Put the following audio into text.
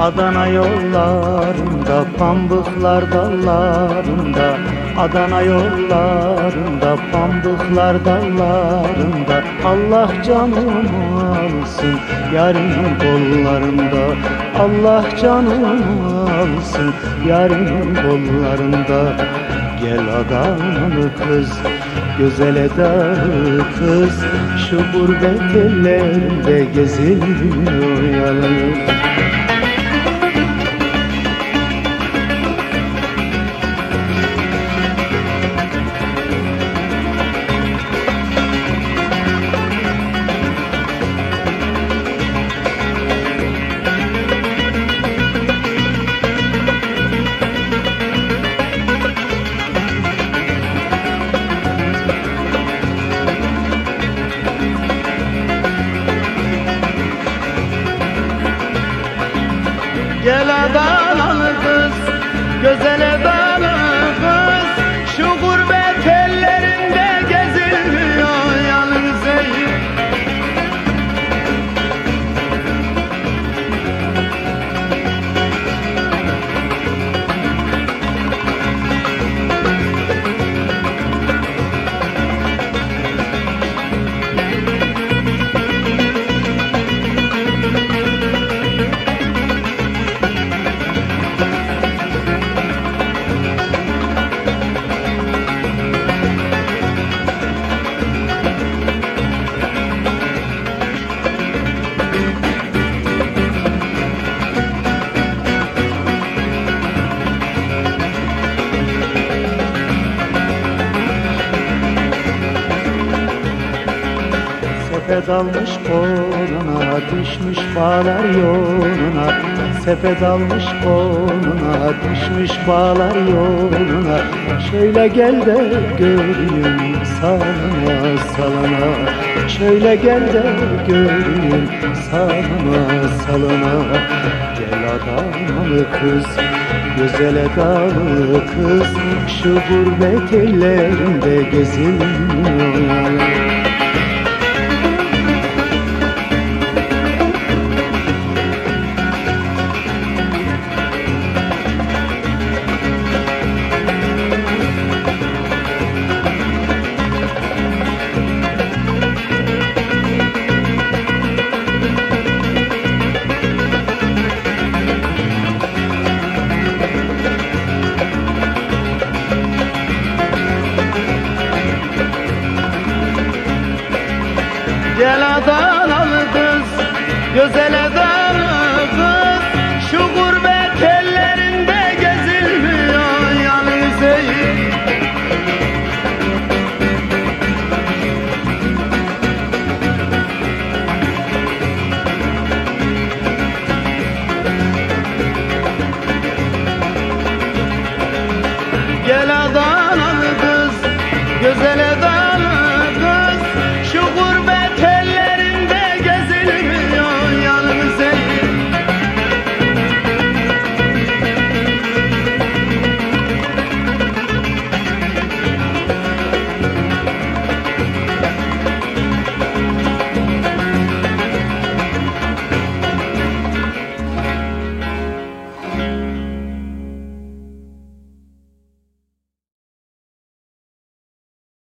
Adana yollarında pambıklar dallarında. Adana yollarında pambıklar dallarında. Allah canımı alsın yarın kollarında. Allah canımı alsın yarın kollarında. Gel Adanalı kız Güzel edalı kız. Şu gurbet ellerinde geziliyor yalnız Gel Sepet almış koluna düşmüş bağlar yoluna. Sepet almış koluna düşmüş bağlar yoluna. Şöyle gel de göreyim salına salına Şöyle gel de göreyim salına salına Gel Adanalı kız Güzel edalı kız. Şu gurbet ellerinde gezinmiyor Gel Adanalı kız, güzel Adanalı kız. Şu gurbet ellerinde gezilmiyor yan Hüseyin